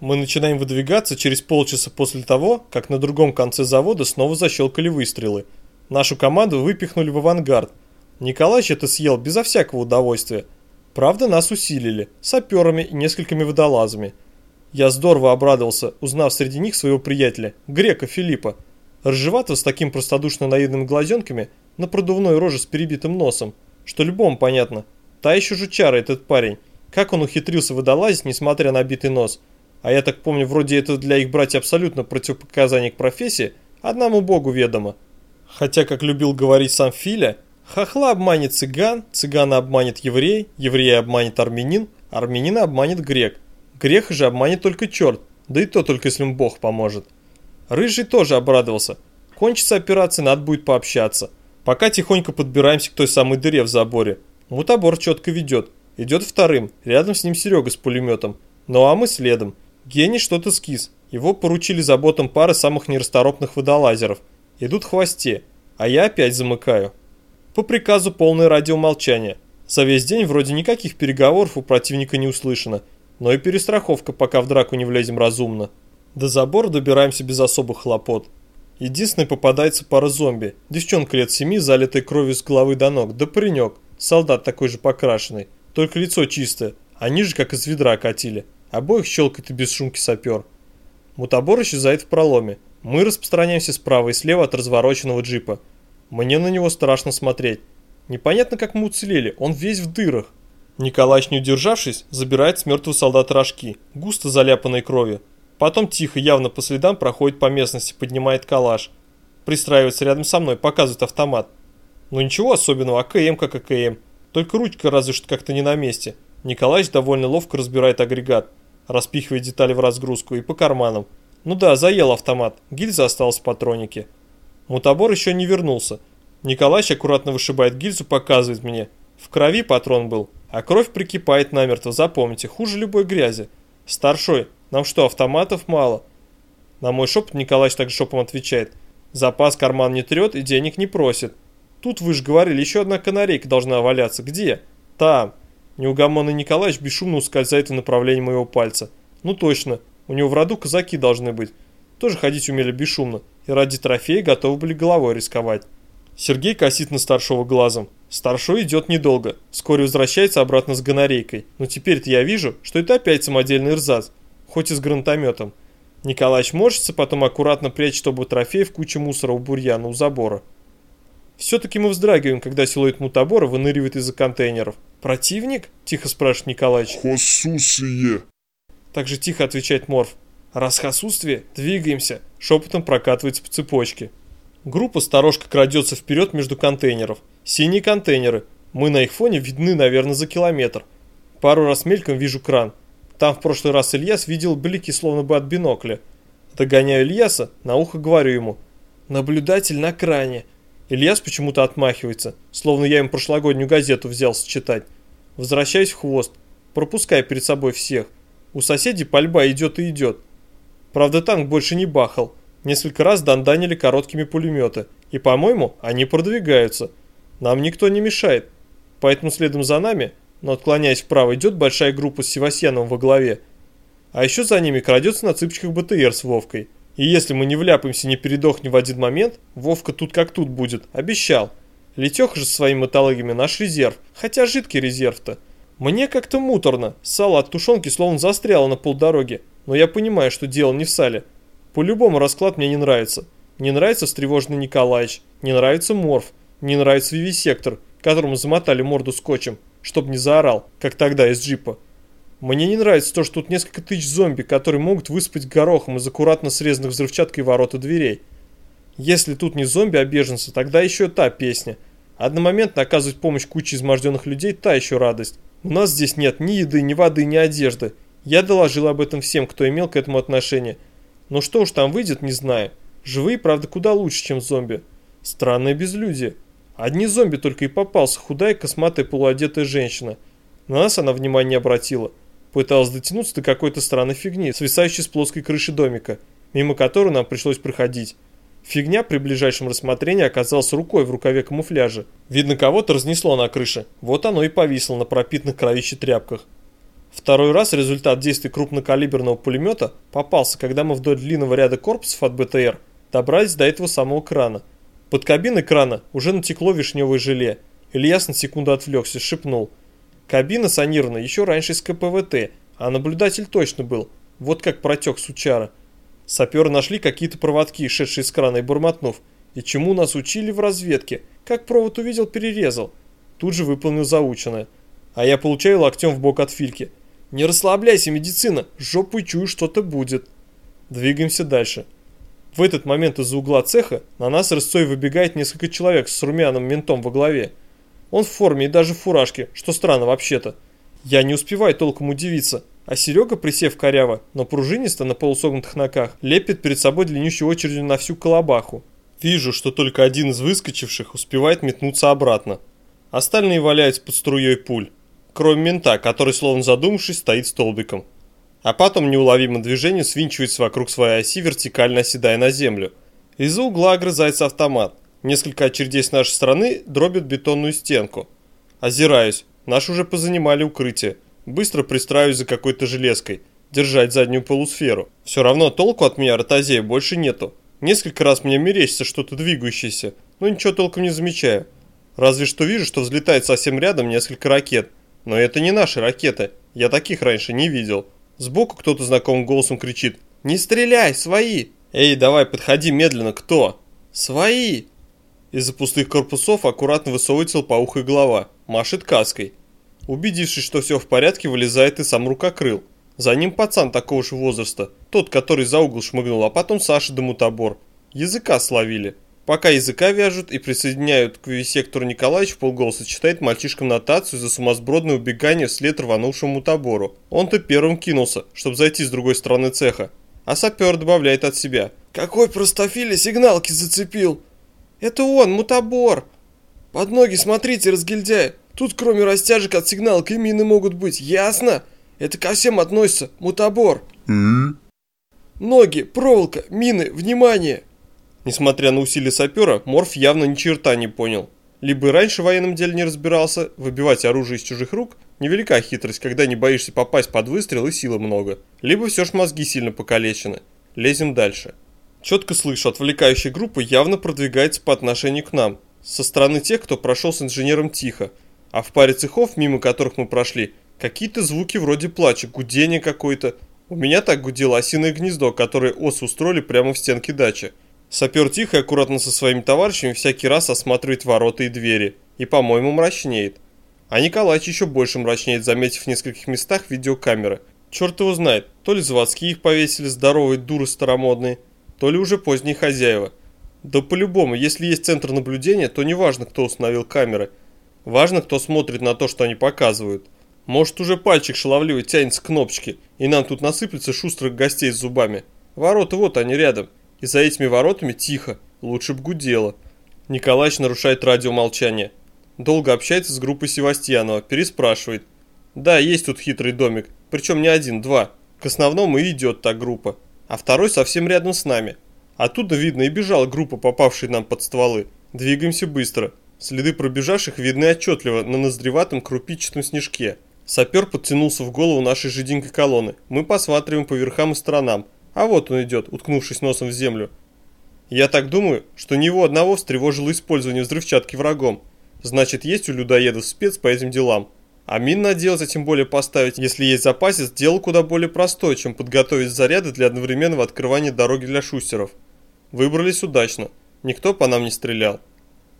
Мы начинаем выдвигаться через полчаса после того, как на другом конце завода снова защелкали выстрелы. Нашу команду выпихнули в авангард. Николаевич это съел безо всякого удовольствия. Правда, нас усилили, саперами и несколькими водолазами. Я здорово обрадовался, узнав среди них своего приятеля, грека Филиппа. Рыжеватого с таким простодушно наивными глазенками, на продувной роже с перебитым носом, что любому понятно. Та еще жучара этот парень. Как он ухитрился водолазить, несмотря на битый нос – а я так помню, вроде это для их братья абсолютно противопоказание к профессии, одному богу ведомо. Хотя, как любил говорить сам Филя, хохла обманет цыган, цыгана обманет еврей, еврея обманет армянин, армянина обманет грек. Греха же обманет только черт, да и то только если ему бог поможет. Рыжий тоже обрадовался. Кончится операция, надо будет пообщаться. Пока тихонько подбираемся к той самой дыре в заборе. Мутабор четко ведет. Идет вторым, рядом с ним Серега с пулеметом. Ну а мы следом. Гений что-то скис. Его поручили заботам пары самых нерасторопных водолазеров. Идут в хвосте, а я опять замыкаю. По приказу полное радиомолчание. За весь день вроде никаких переговоров у противника не услышано, но и перестраховка, пока в драку не влезем разумно. До забора добираемся без особых хлопот. Единственное попадается пара зомби. Девчонка лет семи, залитая кровью с головы до ног, да паренек, солдат такой же покрашенный, только лицо чистое, они же как из ведра катили. Обоих щелкает и без шумки сапер. Мутабор исчезает в проломе. Мы распространяемся справа и слева от развороченного джипа. Мне на него страшно смотреть. Непонятно, как мы уцелели, он весь в дырах. Николаевич, не удержавшись, забирает с мертвого солдата рожки, густо заляпанной кровью. Потом тихо, явно по следам, проходит по местности, поднимает калаш. Пристраивается рядом со мной, показывает автомат. Ну ничего особенного, АКМ как АКМ. Только ручка разве что как-то не на месте. Николаевич довольно ловко разбирает агрегат распихивая детали в разгрузку, и по карманам. Ну да, заел автомат, гильза осталась в патронике. Мутабор еще не вернулся. Николаевич аккуратно вышибает гильзу, показывает мне. В крови патрон был, а кровь прикипает намертво, запомните, хуже любой грязи. Старшой, нам что, автоматов мало? На мой шепот Николаевич также шепом отвечает. Запас карман не трет и денег не просит. Тут вы же говорили, еще одна канарейка должна валяться. Где? Там. Неугомонный Николаевич бесшумно ускользает в направлении моего пальца. Ну точно, у него в роду казаки должны быть. Тоже ходить умели бесшумно, и ради трофея готовы были головой рисковать. Сергей косит на старшего глазом. Старшой идет недолго, вскоре возвращается обратно с гонорейкой. Но теперь-то я вижу, что это опять самодельный рзац, хоть и с гранатометом. Николаевич морщится, потом аккуратно прячет оба трофея в кучу мусора у бурьяна у забора. Все-таки мы вздрагиваем, когда силуэт мутабора выныривает из-за контейнеров. «Противник?» – тихо спрашивает Николаевич. «Хосусие!» Так же тихо отвечает Морф. «Раз хосуствие, двигаемся!» – шепотом прокатывается по цепочке. Группа сторожка крадется вперед между контейнеров. Синие контейнеры. Мы на их фоне видны, наверное, за километр. Пару раз мельком вижу кран. Там в прошлый раз Ильяс видел блики словно бы от бинокля. Догоняю Ильяса, на ухо говорю ему. «Наблюдатель на кране. Ильяс почему-то отмахивается, словно я им прошлогоднюю газету взялся читать. Возвращаюсь в хвост, пропуская перед собой всех. У соседей пальба идет и идет. Правда, танк больше не бахал. Несколько раз данданили короткими пулеметы. И, по-моему, они продвигаются. Нам никто не мешает. Поэтому следом за нами, но отклоняясь вправо, идет большая группа с Севастьяном во главе. А еще за ними крадется на цыпочках БТР с Вовкой. И если мы не вляпаемся, не передохнем в один момент, Вовка тут как тут будет, обещал. Летеха же со своими мотологами наш резерв, хотя жидкий резерв-то. Мне как-то муторно, сало от тушенки словно застряло на полдороге, но я понимаю, что дело не в сале. По-любому расклад мне не нравится. Не нравится встревоженный Николаевич, не нравится Морф, не нравится Вивисектор, которому замотали морду скотчем, чтобы не заорал, как тогда из джипа. Мне не нравится то, что тут несколько тысяч зомби, которые могут выспать горохом из аккуратно срезанных взрывчаткой ворот и дверей. Если тут не зомби, а беженцы, тогда еще та песня. Одномоментно оказывать помощь куче изможденных людей – та еще радость. У нас здесь нет ни еды, ни воды, ни одежды. Я доложил об этом всем, кто имел к этому отношение. Но что уж там выйдет, не знаю. Живые, правда, куда лучше, чем зомби. Странное безлюдие. Одни зомби только и попался, худая, косматая, полуодетая женщина. На нас она внимания обратила. Пыталась дотянуться до какой-то странной фигни, свисающей с плоской крыши домика, мимо которой нам пришлось проходить. Фигня при ближайшем рассмотрении оказалась рукой в рукаве камуфляжа. Видно, кого-то разнесло на крыше. Вот оно и повисло на пропитанных кровище тряпках. Второй раз результат действий крупнокалиберного пулемета попался, когда мы вдоль длинного ряда корпусов от БТР добрались до этого самого крана. Под кабиной крана уже натекло вишневое желе. Ильяс на секунду отвлекся, шепнул. Кабина санирована еще раньше из КПВТ, а наблюдатель точно был. Вот как протек сучара. Саперы нашли какие-то проводки, шедшие с крана и бурмотнув. И чему нас учили в разведке? Как провод увидел, перерезал. Тут же выполнил заученное. А я получаю локтем в бок от Фильки. Не расслабляйся, медицина, жопой чую, что-то будет. Двигаемся дальше. В этот момент из-за угла цеха на нас рысцой выбегает несколько человек с румяным ментом во главе. Он в форме и даже в фуражке, что странно вообще-то. Я не успеваю толком удивиться, а Серега, присев коряво, но пружинисто на полусогнутых ногах, лепит перед собой длиннющей очередью на всю колобаху. Вижу, что только один из выскочивших успевает метнуться обратно. Остальные валяются под струей пуль, кроме мента, который, словно задумавшись, стоит столбиком. А потом неуловимым движением свинчивается вокруг своей оси, вертикально оседая на землю. Из-за угла огрызается автомат. Несколько очередей с нашей стороны дробят бетонную стенку. Озираюсь. Наши уже позанимали укрытие. Быстро пристраиваюсь за какой-то железкой. Держать заднюю полусферу. Все равно толку от меня, ротозея, больше нету. Несколько раз мне мерещится что-то двигающееся, но ничего толком не замечаю. Разве что вижу, что взлетает совсем рядом несколько ракет. Но это не наши ракеты. Я таких раньше не видел. Сбоку кто-то знакомым голосом кричит «Не стреляй, свои!» «Эй, давай, подходи медленно, кто?» «Свои!» Из-за пустых корпусов аккуратно высовывается лопоухая голова, машет каской. Убедившись, что все в порядке, вылезает и сам рукокрыл. За ним пацан такого же возраста, тот, который за угол шмыгнул, а потом Саша да мутабор. Языка словили. Пока языка вяжут и присоединяют к вивисектору Николаевич в полголоса читает мальчишкам нотацию за сумасбродное убегание вслед рванувшему мутабору. Он-то первым кинулся, чтобы зайти с другой стороны цеха. А сапер добавляет от себя. «Какой простофиля сигналки зацепил!» «Это он, мутабор!» «Под ноги смотрите, разгильдяй! Тут кроме растяжек от сигналок и мины могут быть, ясно? Это ко всем относится, мутабор!» «Ноги, проволока, мины, внимание!» Несмотря на усилия сапера, Морф явно ни черта не понял. Либо и раньше в военном деле не разбирался, выбивать оружие из чужих рук – невелика хитрость, когда не боишься попасть под выстрел и силы много. Либо все ж мозги сильно покалечены. Лезем дальше. Четко слышу, отвлекающая группа явно продвигается по отношению к нам, со стороны тех, кто прошел с инженером тихо, а в паре цехов, мимо которых мы прошли, какие-то звуки вроде плача, гудение какое-то. У меня так гудело осиное гнездо, которое ос устроили прямо в стенке дачи. Сапер тихо и аккуратно со своими товарищами всякий раз осматривает ворота и двери, и, по-моему, мрачнеет. А Николаич еще больше мрачнеет, заметив в нескольких местах видеокамеры. Черт его знает, то ли заводские их повесили, здоровые дуры старомодные, то ли уже поздние хозяева. Да по-любому, если есть центр наблюдения, то не важно, кто установил камеры. Важно, кто смотрит на то, что они показывают. Может, уже пальчик шаловливый тянется к кнопочке, и нам тут насыплется шустрых гостей с зубами. Ворота вот они рядом, и за этими воротами тихо, лучше б гудело. Николаевич нарушает радиомолчание. Долго общается с группой Севастьянова, переспрашивает. Да, есть тут хитрый домик, причем не один, два. К основному и идет та группа а второй совсем рядом с нами. Оттуда видно и бежала группа, попавшая нам под стволы. Двигаемся быстро. Следы пробежавших видны отчетливо на ноздреватом крупичатом снежке. Сапер подтянулся в голову нашей жиденькой колонны. Мы посматриваем по верхам и сторонам. А вот он идет, уткнувшись носом в землю. Я так думаю, что ни его одного встревожило использование взрывчатки врагом. Значит, есть у людоедов спец по этим делам. А мин наделать, а тем более поставить, если есть запасец, дело куда более простое, чем подготовить заряды для одновременного открывания дороги для шустеров. Выбрались удачно. Никто по нам не стрелял.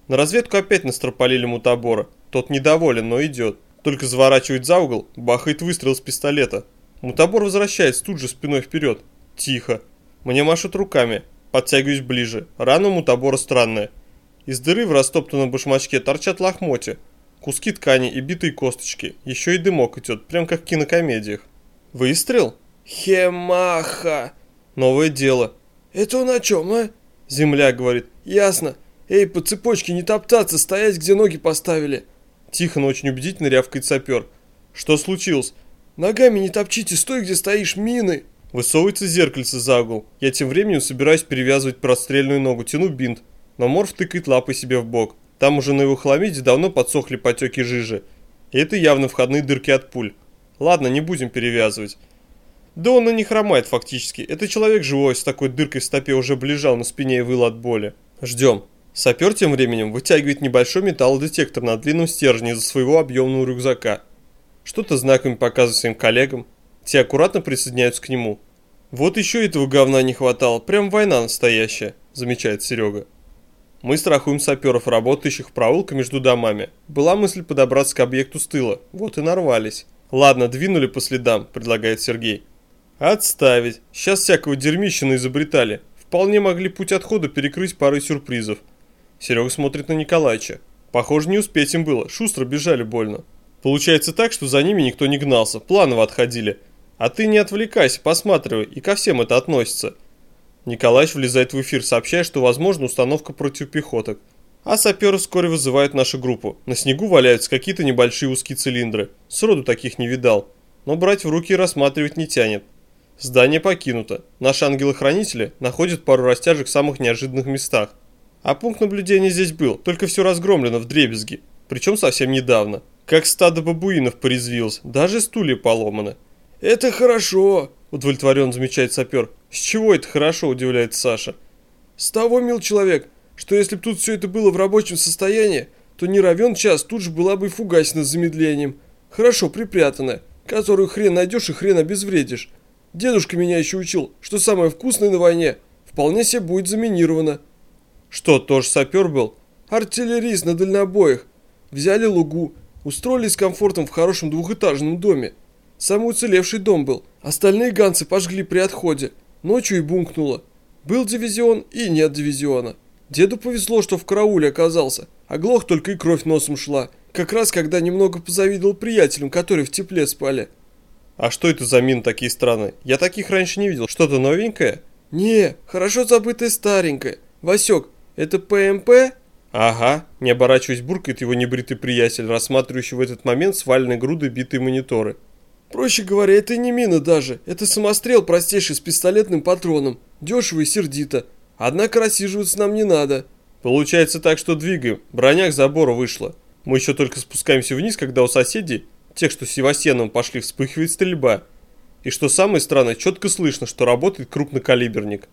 На разведку опять настропалили мутабора. Тот недоволен, но идет. Только заворачивает за угол, бахает выстрел с пистолета. Мутабор возвращается тут же спиной вперед. Тихо. Мне машут руками. Подтягиваюсь ближе. Рана у мутабора странная. Из дыры в растоптанном башмачке торчат лохмотья. Куски ткани и битые косточки. Еще и дымок идет, прям как в кинокомедиях. Выстрел? Хемаха. Новое дело. Это он о чем, а? Земля говорит. Ясно. Эй, по цепочке не топтаться, стоять, где ноги поставили. Тихо, но очень убедительно рявкает сапер. Что случилось? Ногами не топчите, стой, где стоишь, мины. Высовывается зеркальце за угол. Я тем временем собираюсь перевязывать прострельную ногу, тяну бинт. Но Морф тыкает лапой себе в бок. Там уже на его хламиде давно подсохли потеки жижи. И это явно входные дырки от пуль. Ладно, не будем перевязывать. Да он и не хромает фактически. Это человек живой с такой дыркой в стопе уже ближал на спине и выл от боли. Ждем. Сапер тем временем вытягивает небольшой металлодетектор на длинном стержне из-за своего объемного рюкзака. Что-то знаками показывает своим коллегам. Те аккуратно присоединяются к нему. Вот еще этого говна не хватало. Прям война настоящая, замечает Серега. Мы страхуем саперов, работающих в проулке между домами. Была мысль подобраться к объекту с тыла. Вот и нарвались. Ладно, двинули по следам, предлагает Сергей. Отставить. Сейчас всякого дерьмища изобретали. Вполне могли путь отхода перекрыть парой сюрпризов. Серега смотрит на Николаевича. Похоже, не успеть им было. Шустро бежали больно. Получается так, что за ними никто не гнался. Планово отходили. А ты не отвлекайся, посматривай. И ко всем это относится. Николаевич влезает в эфир, сообщая, что возможна установка противопехоток. А саперы вскоре вызывают нашу группу. На снегу валяются какие-то небольшие узкие цилиндры. Сроду таких не видал. Но брать в руки и рассматривать не тянет. Здание покинуто. Наши ангелы-хранители находят пару растяжек в самых неожиданных местах. А пункт наблюдения здесь был, только все разгромлено в дребезги. Причем совсем недавно. Как стадо бабуинов порезвилось, даже стулья поломаны. «Это хорошо», – удовлетворенно замечает сапер. «С чего это хорошо?» – удивляется Саша. «С того, мил человек, что если бы тут все это было в рабочем состоянии, то не равен час тут же была бы и фугасина с замедлением. Хорошо припрятанная, которую хрен найдешь и хрен обезвредишь. Дедушка меня еще учил, что самое вкусное на войне вполне себе будет заминировано». «Что, тоже сапер был?» «Артиллерист на дальнобоях. Взяли лугу, устроились с комфортом в хорошем двухэтажном доме. Самый уцелевший дом был. Остальные ганцы пожгли при отходе. Ночью и бумкнуло. Был дивизион и нет дивизиона. Деду повезло, что в карауле оказался. Оглох только и кровь носом шла. Как раз когда немного позавидовал приятелям, которые в тепле спали. А что это за мин такие странные? Я таких раньше не видел. Что-то новенькое? Не, хорошо забытое старенькое. Васек, это ПМП? Ага, не оборачиваясь, буркает его небритый приятель, рассматривающий в этот момент сваленные груды битые мониторы. Проще говоря, это не мина даже. Это самострел простейший с пистолетным патроном. Дешево и сердито. Однако рассиживаться нам не надо. Получается так, что двигаем. Броня к забору вышла. Мы еще только спускаемся вниз, когда у соседей, тех, что с Севастьяном пошли, вспыхивает стрельба. И что самое странное, четко слышно, что работает крупнокалиберник.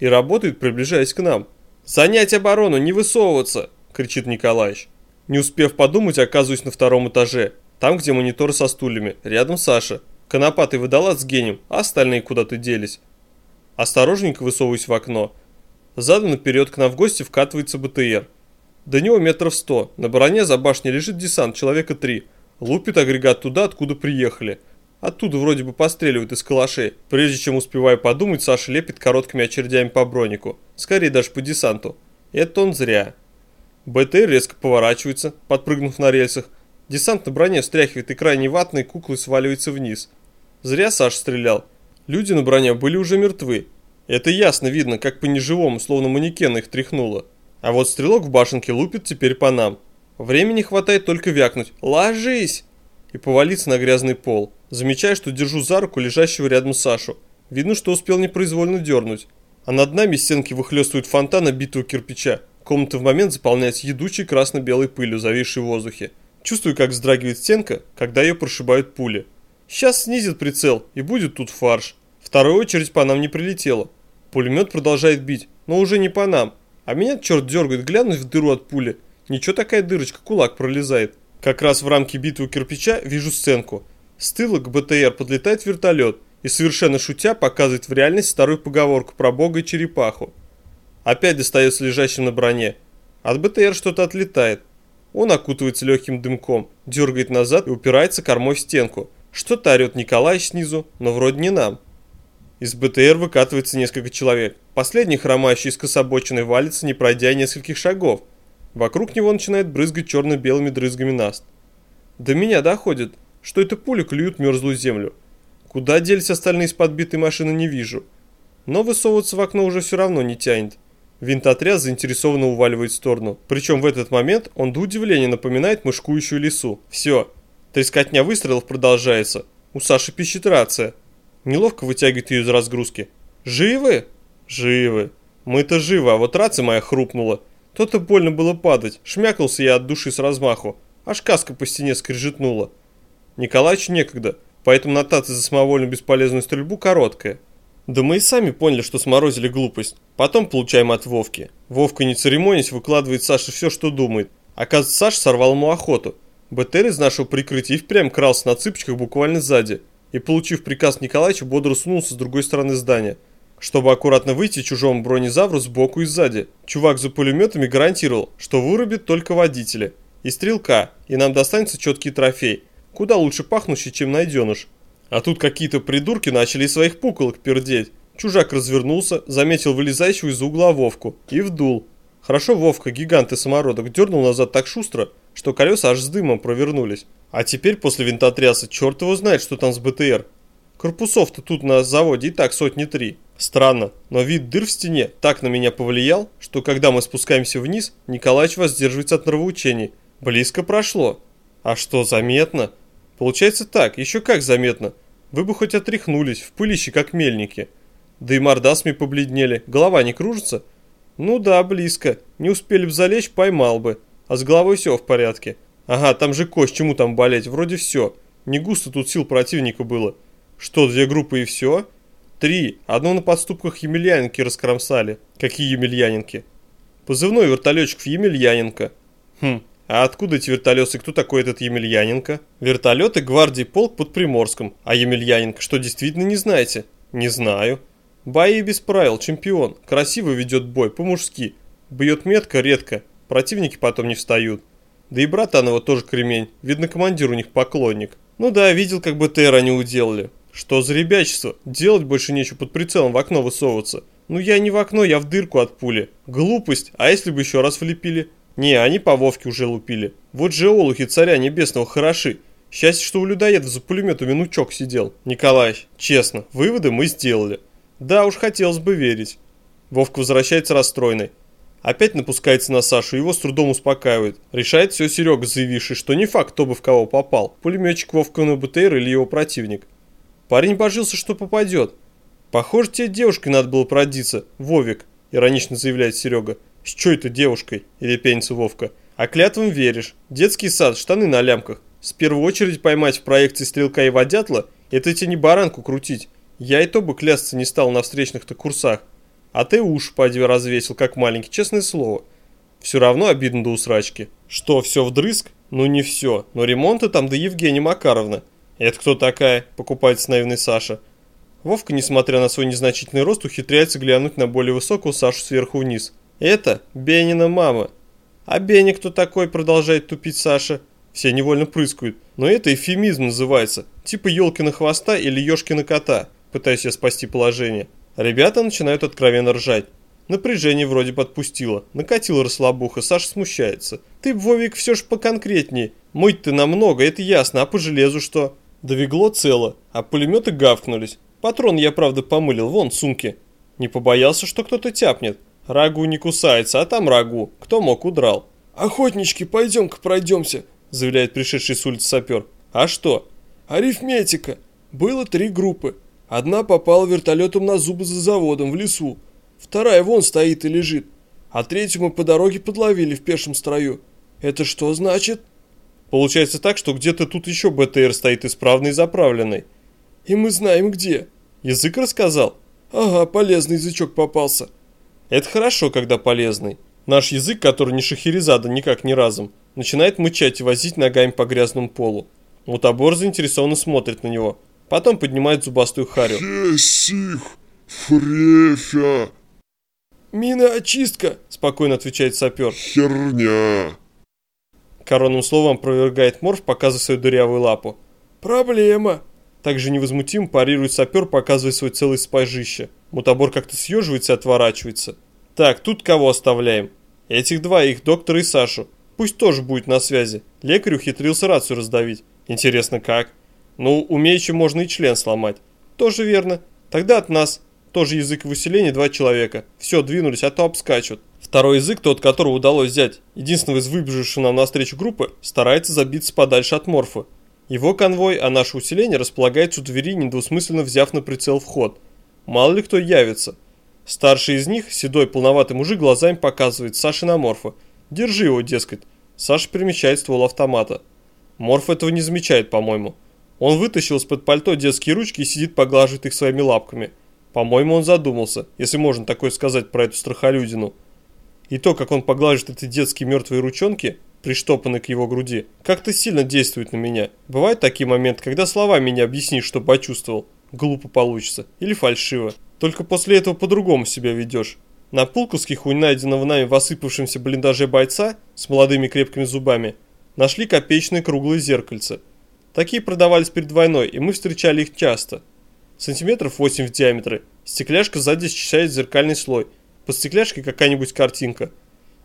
И работает, приближаясь к нам. «Занять оборону, не высовываться!» – кричит Николаевич. Не успев подумать, оказываюсь на втором этаже. Там, где мониторы со стульями. Рядом Саша. Конопатый водолаз с гением, а остальные куда-то делись. Осторожненько высовываюсь в окно. Задом наперед к нам в гости вкатывается БТР. До него метров сто. На броне за башней лежит десант, человека три. Лупит агрегат туда, откуда приехали. Оттуда вроде бы постреливают из калашей. Прежде чем успеваю подумать, Саша лепит короткими очередями по бронику. Скорее даже по десанту. Это он зря. БТР резко поворачивается, подпрыгнув на рельсах. Десант на броне встряхивает и крайне ватной куклой сваливается вниз. Зря Саш стрелял. Люди на броне были уже мертвы. Это ясно видно, как по неживому, словно манекен их тряхнуло. А вот стрелок в башенке лупит теперь по нам. Времени хватает только вякнуть «Ложись!» и повалиться на грязный пол. Замечаю, что держу за руку лежащего рядом Сашу. Видно, что успел непроизвольно дернуть. А над нами стенки выхлестывают фонтан битого кирпича. Комната в момент заполняется едучей красно-белой пылью, зависшей в воздухе. Чувствую, как вздрагивает стенка, когда ее прошибают пули. Сейчас снизит прицел, и будет тут фарш. Вторая очередь по нам не прилетела. Пулемет продолжает бить, но уже не по нам. А меня черт дергает глянуть в дыру от пули. Ничего такая дырочка, кулак пролезает. Как раз в рамке битвы кирпича вижу сценку. С тыла к БТР подлетает вертолет и совершенно шутя показывает в реальность старую поговорку про бога и черепаху. Опять достается лежащим на броне. От БТР что-то отлетает. Он окутывается легким дымком, дергает назад и упирается кормой в стенку. Что-то орет Николай снизу, но вроде не нам. Из БТР выкатывается несколько человек. Последний, хромающий из кособочины, валится, не пройдя нескольких шагов. Вокруг него начинает брызгать черно-белыми дрызгами наст. До меня доходит, что это пули клюют мерзлую землю. Куда делись остальные из подбитой машины не вижу. Но высовываться в окно уже все равно не тянет. Винтотряд заинтересованно уваливает в сторону. Причем в этот момент он до удивления напоминает мышкующую лису. Все. Трескотня выстрелов продолжается. У Саши пищит рация. Неловко вытягивает ее из разгрузки. «Живы?» «Живы. Мы-то живы, а вот рация моя хрупнула. То-то больно было падать. Шмякнулся я от души с размаху. Аж каска по стене скрежетнула. Николаевичу некогда. поэтому нотация за самовольную бесполезную стрельбу короткая. Да мы и сами поняли, что сморозили глупость. Потом получаем от Вовки. Вовка, не церемонясь, выкладывает Саше все, что думает. Оказывается, Саша сорвал ему охоту. БТР из нашего прикрытия и впрямь крался на цыпочках буквально сзади. И, получив приказ Николаевича, бодро сунулся с другой стороны здания. Чтобы аккуратно выйти чужому бронезавру сбоку и сзади. Чувак за пулеметами гарантировал, что вырубит только водителя. И стрелка, и нам достанется четкий трофей. Куда лучше пахнущий, чем найденыш. А тут какие-то придурки начали своих пуколок пердеть. Чужак развернулся, заметил вылезающего из угла Вовку и вдул. Хорошо Вовка, гигант и самородок, дернул назад так шустро, что колеса аж с дымом провернулись. А теперь после винтотряса черт его знает, что там с БТР. Корпусов-то тут на заводе и так сотни три. Странно, но вид дыр в стене так на меня повлиял, что когда мы спускаемся вниз, Николаевич воздерживается от нравоучений. Близко прошло. А что, заметно? Получается так, еще как заметно. Вы бы хоть отряхнулись, в пылище как мельники. Да и мордасми побледнели, голова не кружится? Ну да, близко. Не успели бы залечь, поймал бы. А с головой все в порядке. Ага, там же кость, чему там болеть? Вроде все. Не густо тут сил противника было. Что, две группы и все? Три. Одну на подступках Емельяненки раскромсали. Какие Емельяненки? Позывной вертолетчиков Емельяненко. Хм, а откуда эти вертолеты? Кто такой этот Емельяненко? Вертолеты гвардии полк под Приморском. А Емельяненко что, действительно не знаете? Не знаю. Бои без правил, чемпион. Красиво ведет бой, по-мужски. Бьет метко, редко. Противники потом не встают. Да и братан его тоже кремень. Видно, командир у них поклонник. Ну да, видел, как БТР они уделали. Что за ребячество? Делать больше нечего под прицелом в окно высовываться. Ну я не в окно, я в дырку от пули. Глупость, а если бы еще раз влепили? Не, они по Вовке уже лупили. Вот же олухи царя небесного хороши. Счастье, что у людоедов за пулеметами внучок сидел. Николай, честно, выводы мы сделали. Да уж хотелось бы верить. Вовка возвращается расстроенный. Опять напускается на Сашу, его с трудом успокаивает. Решает все Серега, заявивший, что не факт, кто бы в кого попал. Пулеметчик Вовка на БТР или его противник. Парень божился, что попадет. Похоже, тебе девушкой надо было продиться, Вовик, иронично заявляет Серега. С чё это девушкой? Или пенится Вовка. А клятвам веришь. Детский сад, штаны на лямках. С первой очередь поймать в проекции стрелка и водятла, это тебе не баранку крутить. Я и то бы клясться не стал на встречных-то курсах. А ты уж поди развесил, как маленький, честное слово. Все равно обидно до усрачки. Что, все вдрызг? Ну не все, но ремонты там до Евгения Макаровна. Это кто такая? Покупается наивный Саша. Вовка, несмотря на свой незначительный рост, ухитряется глянуть на более высокую Сашу сверху вниз. Это Бенина мама. А Беня кто такой, продолжает тупить Саша. Все невольно прыскают. Но это эфемизм называется. Типа елкина хвоста или ешкина кота. Пытаюсь я спасти положение. Ребята начинают откровенно ржать. Напряжение вроде бы отпустило. Накатила расслабуха, Саша смущается. Ты, Вовик, все ж поконкретней. Мыть ты намного, это ясно, а по железу что? Довегло цело, а пулеметы гавкнулись. Патрон я, правда, помылил, вон, сумки. Не побоялся, что кто-то тяпнет. Рагу не кусается, а там рагу. Кто мог, удрал. «Охотнички, пойдем-ка пройдемся», – заявляет пришедший с улицы сапер. «А что?» «Арифметика. Было три группы. Одна попала вертолетом на зубы за заводом в лесу. Вторая вон стоит и лежит. А третью мы по дороге подловили в пешем строю. Это что значит? Получается так, что где-то тут еще БТР стоит исправный и заправленный. И мы знаем где. Язык рассказал? Ага, полезный язычок попался. Это хорошо, когда полезный. Наш язык, который не шахерезада никак не разом, начинает мычать и возить ногами по грязному полу. Мутабор заинтересованно смотрит на него. Потом поднимает зубастую харю. Хесих, фрефя. Мина очистка, спокойно отвечает сапер. Херня. Коронным словом опровергает морф, показывая свою дырявую лапу. Проблема. Также невозмутимо парирует сапер, показывая свой целый спажище. Мутабор как-то съеживается и отворачивается. Так, тут кого оставляем? Этих двоих, доктора и Сашу. Пусть тоже будет на связи. Лекарь ухитрился рацию раздавить. Интересно, как? Ну, умеючи можно и член сломать. Тоже верно. Тогда от нас тоже язык выселения два человека. Все, двинулись, а то обскачут. Второй язык, тот, которого удалось взять, единственного из выбежавших нам навстречу группы, старается забиться подальше от морфа. Его конвой, а наше усиление располагается у двери, недвусмысленно взяв на прицел вход. Мало ли кто явится. Старший из них, седой полноватый мужик, глазами показывает Саше на морфа. Держи его, дескать. Саша примечает ствол автомата. Морф этого не замечает, по-моему. Он вытащил из-под пальто детские ручки и сидит поглаживает их своими лапками. По-моему, он задумался, если можно такое сказать про эту страхолюдину. И то, как он поглаживает эти детские мертвые ручонки, приштопанные к его груди, как-то сильно действует на меня. Бывают такие моменты, когда словами не объяснишь, что почувствовал. Глупо получится. Или фальшиво. Только после этого по-другому себя ведешь. На Пулковских у найденного нами в осыпавшемся блиндаже бойца с молодыми крепкими зубами нашли копеечные круглые зеркальца. Такие продавались перед войной, и мы встречали их часто. Сантиметров 8 в диаметре. Стекляшка сзади счищает зеркальный слой. Под стекляшкой какая-нибудь картинка.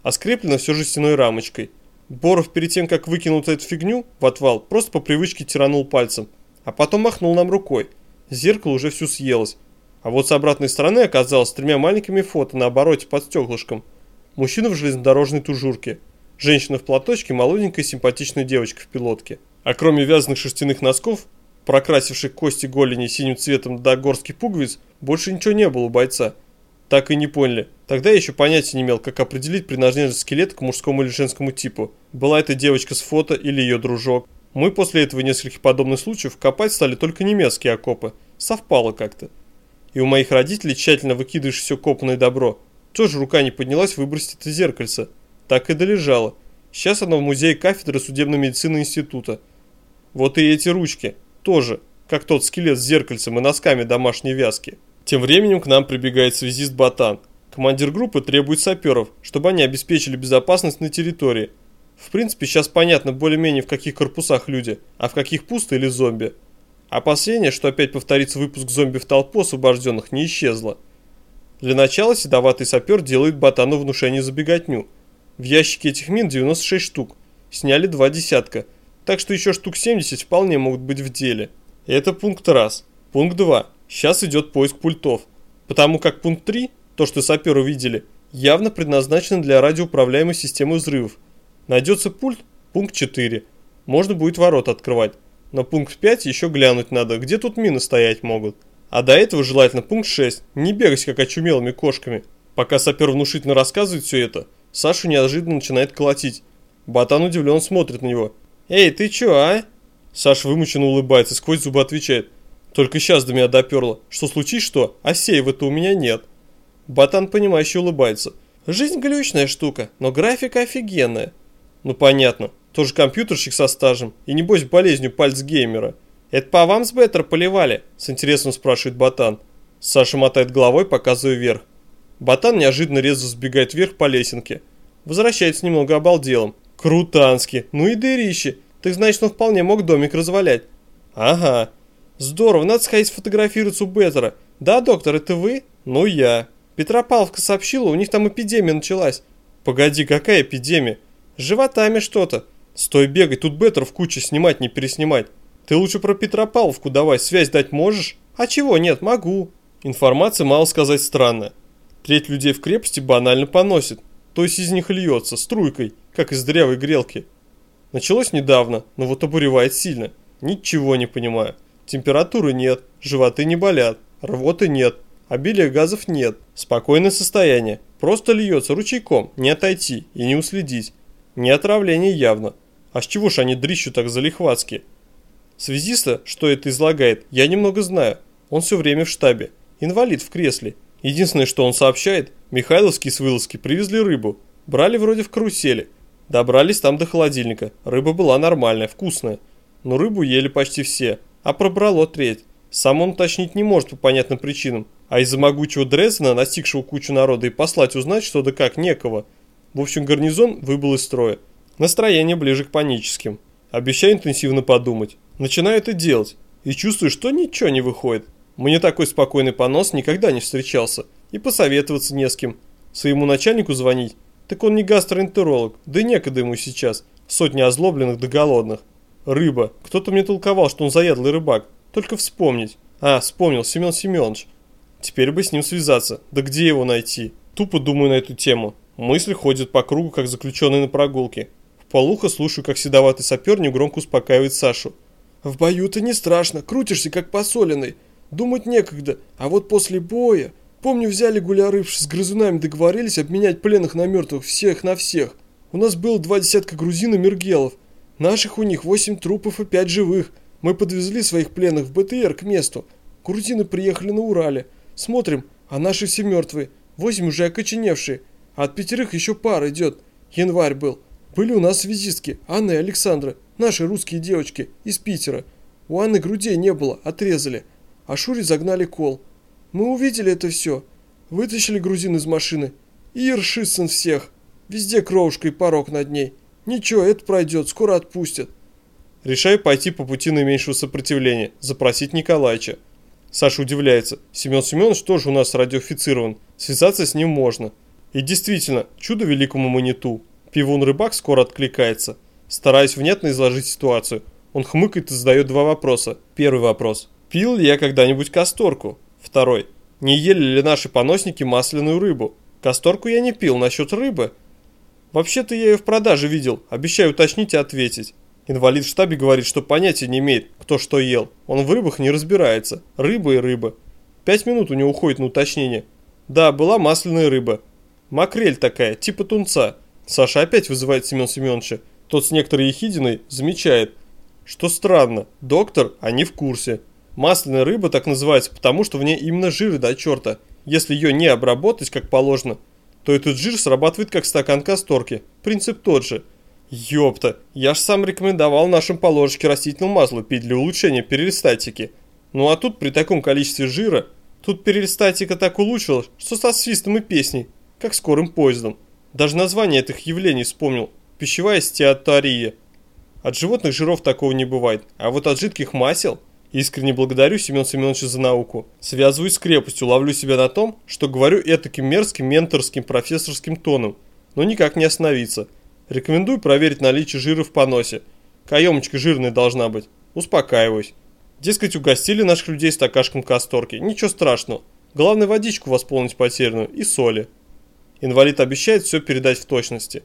А скреплено все жестяной рамочкой. Боров перед тем, как выкинул эту фигню в отвал, просто по привычке тиранул пальцем. А потом махнул нам рукой. Зеркало уже всю съелось. А вот с обратной стороны оказалось тремя маленькими фото на обороте под стеклышком. Мужчина в железнодорожной тужурке. Женщина в платочке, молоденькая симпатичная девочка в пилотке. А кроме вязаных шерстяных носков, прокрасивших кости голени синим цветом до горски пуговиц, больше ничего не было у бойца. Так и не поняли. Тогда я еще понятия не имел, как определить принадлежность скелета к мужскому или женскому типу. Была это девочка с фото или ее дружок. Мы после этого нескольких подобных случаев копать стали только немецкие окопы. Совпало как-то и у моих родителей тщательно выкидываешь все копанное добро. Тоже рука не поднялась выбросить это зеркальце. Так и долежало. Сейчас оно в музее кафедры судебной медицины института. Вот и эти ручки. Тоже, как тот скелет с зеркальцем и носками домашней вязки. Тем временем к нам прибегает связист Батан. Командир группы требует саперов, чтобы они обеспечили безопасность на территории. В принципе, сейчас понятно более-менее в каких корпусах люди, а в каких пусто или зомби. Опасение, что опять повторится выпуск зомби в толпу освобожденных, не исчезло. Для начала седоватый сапер делает ботану внушение за беготню. В ящике этих мин 96 штук. Сняли два десятка. Так что еще штук 70 вполне могут быть в деле. Это пункт раз. Пункт 2. Сейчас идет поиск пультов. Потому как пункт 3, то что саперы видели, явно предназначен для радиоуправляемой системы взрывов. Найдется пульт, пункт 4. Можно будет ворот открывать. На пункт 5 еще глянуть надо, где тут мины стоять могут. А до этого желательно пункт 6. Не бегать как очумелыми кошками. Пока сапер внушительно рассказывает все это, Сашу неожиданно начинает колотить. Ботан удивленно смотрит на него. «Эй, ты чё, а?» Саша вымученно улыбается, сквозь зубы отвечает. «Только сейчас до меня доперло. Что случись что? А сейва-то у меня нет». Ботан понимающе улыбается. «Жизнь глючная штука, но графика офигенная». «Ну понятно. Тоже компьютерщик со стажем. И небось болезнью пальц геймера. Это по вам с Беттер поливали? С интересом спрашивает Ботан. Саша мотает головой, показывая вверх. Ботан неожиданно резко сбегает вверх по лесенке. Возвращается немного обалделом. Крутански. Ну и дырище. Так значит, он вполне мог домик развалять. Ага. Здорово, надо сходить сфотографироваться у Беттера. Да, доктор, это вы? Ну я. Петропавловка сообщила, у них там эпидемия началась. Погоди, какая эпидемия? Животами что-то. Стой бегать, тут беттер в куче снимать, не переснимать. Ты лучше про Петропавловку давай, связь дать можешь? А чего, нет, могу. Информация, мало сказать, странная. Треть людей в крепости банально поносит. То есть из них льется, струйкой, как из дырявой грелки. Началось недавно, но вот обуревает сильно. Ничего не понимаю. Температуры нет, животы не болят, рвоты нет, обилия газов нет. Спокойное состояние. Просто льется ручейком, не отойти и не уследить. Не отравление явно. А с чего ж они дрищут так залихватски? Связиста, что это излагает, я немного знаю. Он все время в штабе. Инвалид в кресле. Единственное, что он сообщает, Михайловский с Вылазки привезли рыбу. Брали вроде в карусели. Добрались там до холодильника. Рыба была нормальная, вкусная. Но рыбу ели почти все. А пробрало треть. Сам он уточнить не может по понятным причинам. А из-за могучего Дрездена, настигшего кучу народа, и послать узнать что да как некого. В общем, гарнизон выбыл из строя. Настроение ближе к паническим. Обещаю интенсивно подумать. Начинаю это делать. И чувствую, что ничего не выходит. Мне такой спокойный понос никогда не встречался. И посоветоваться не с кем. Своему начальнику звонить. Так он не гастроэнтеролог. Да и некогда ему сейчас. Сотни озлобленных да голодных. Рыба. Кто-то мне толковал, что он заядлый рыбак. Только вспомнить. А, вспомнил, Семен Семенович. Теперь бы с ним связаться. Да где его найти? Тупо думаю на эту тему. Мысли ходят по кругу, как заключенные на прогулке. Полухо слушаю, как седоватый сапер негромко успокаивает Сашу. «В бою-то не страшно, крутишься, как посоленный. Думать некогда, а вот после боя... Помню, взяли гулярыш с грызунами договорились обменять пленных на мертвых всех на всех. У нас было два десятка грузин и мергелов. Наших у них восемь трупов и пять живых. Мы подвезли своих пленных в БТР к месту. Грузины приехали на Урале. Смотрим, а наши все мертвые. Восемь уже окоченевшие. А от пятерых еще пар идет. Январь был. Были у нас связистки, Анна и Александра, наши русские девочки, из Питера. У Анны грудей не было, отрезали. А Шуре загнали кол. Мы увидели это все. Вытащили грузин из машины. И Ершицын всех. Везде кровушка и порог над ней. Ничего, это пройдет, скоро отпустят. Решаю пойти по пути наименьшего сопротивления, запросить Николаевича. Саша удивляется. Семен Семенович тоже у нас радиофицирован. Связаться с ним можно. И действительно, чудо великому маниту. Пивун-рыбак скоро откликается. Стараюсь внятно изложить ситуацию. Он хмыкает и задает два вопроса. Первый вопрос. Пил ли я когда-нибудь касторку? Второй. Не ели ли наши поносники масляную рыбу? Касторку я не пил, насчет рыбы. Вообще-то я ее в продаже видел, обещаю уточнить и ответить. Инвалид в штабе говорит, что понятия не имеет, кто что ел. Он в рыбах не разбирается. Рыба и рыба. Пять минут у него уходит на уточнение. Да, была масляная рыба. Макрель такая, типа тунца. Саша опять вызывает Семен Семеновича. Тот с некоторой ехидиной замечает, что странно, доктор, они в курсе. Масляная рыба так называется, потому что в ней именно жир до черта. Если ее не обработать как положено, то этот жир срабатывает как стакан касторки. Принцип тот же. Ёпта, я ж сам рекомендовал нашим по растительного масла пить для улучшения перистатики. Ну а тут при таком количестве жира, тут перистатика так улучшилась, что со свистом и песней, как скорым поездом. Даже название этих явлений вспомнил. Пищевая стеатария. От животных жиров такого не бывает, а вот от жидких масел... Искренне благодарю Семен Семеновича за науку. Связываюсь с крепостью, ловлю себя на том, что говорю этаким мерзким менторским профессорским тоном, но никак не остановиться. Рекомендую проверить наличие жира в поносе. Каемочка жирная должна быть. Успокаиваюсь. Дескать, угостили наших людей стакашком касторки. Ничего страшного. Главное водичку восполнить потерянную и соли. Инвалид обещает все передать в точности.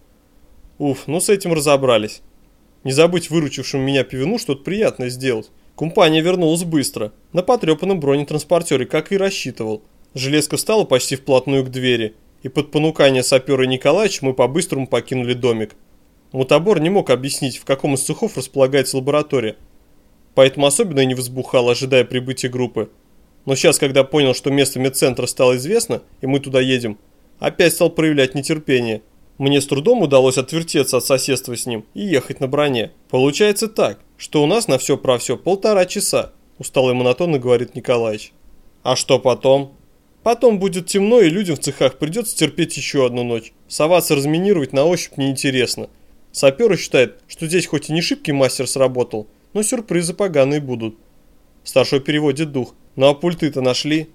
Уф, ну с этим разобрались. Не забыть выручившему меня пивину что-то приятное сделать. Компания вернулась быстро, на потрепанном бронетранспортере, как и рассчитывал. Железка встала почти вплотную к двери, и под понукание сапера Николаевича мы по-быстрому покинули домик. Мутабор не мог объяснить, в каком из цехов располагается лаборатория, поэтому особенно и не возбухал, ожидая прибытия группы. Но сейчас, когда понял, что место медцентра стало известно, и мы туда едем, опять стал проявлять нетерпение. Мне с трудом удалось отвертеться от соседства с ним и ехать на броне. Получается так, что у нас на все про все полтора часа, устало и монотонно говорит Николаевич. А что потом? Потом будет темно, и людям в цехах придется терпеть еще одну ночь. Соваться разминировать на ощупь неинтересно. Саперы считают, что здесь хоть и не шибкий мастер сработал, но сюрпризы поганые будут. Старшой переводит дух. Ну а пульты-то нашли?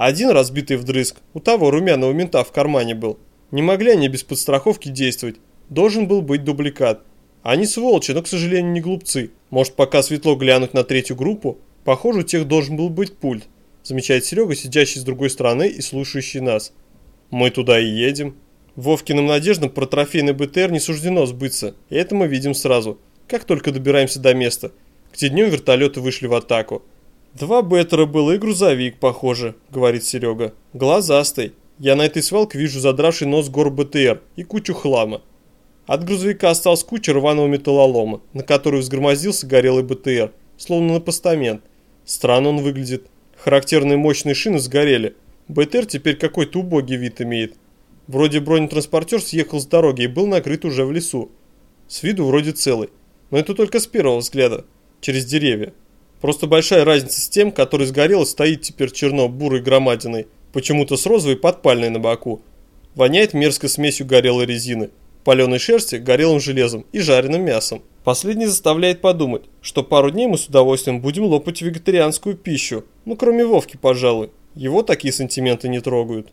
Один разбитый вдрызг, у того румяного мента в кармане был. Не могли они без подстраховки действовать. Должен был быть дубликат. Они сволочи, но, к сожалению, не глупцы. Может, пока светло глянуть на третью группу? Похоже, у тех должен был быть пульт замечает Серега, сидящий с другой стороны и слушающий нас. Мы туда и едем. Вовкиным надеждам про трофейный БТР не суждено сбыться, и это мы видим сразу, как только добираемся до места, где днем вертолеты вышли в атаку. Два беттера было и грузовик, похоже, говорит Серега. Глазастый. Я на этой свалке вижу задравший нос гор БТР и кучу хлама. От грузовика осталась куча рваного металлолома, на который взгромоздился горелый БТР, словно на постамент. Странно он выглядит. Характерные мощные шины сгорели. БТР теперь какой-то убогий вид имеет. Вроде бронетранспортер съехал с дороги и был накрыт уже в лесу. С виду вроде целый. Но это только с первого взгляда. Через деревья. Просто большая разница с тем, который сгорел и стоит теперь черно-бурой громадиной, почему-то с розовой подпальной на боку. Воняет мерзко смесью горелой резины, паленой шерсти, горелым железом и жареным мясом. Последний заставляет подумать, что пару дней мы с удовольствием будем лопать вегетарианскую пищу, ну кроме Вовки, пожалуй. Его такие сантименты не трогают.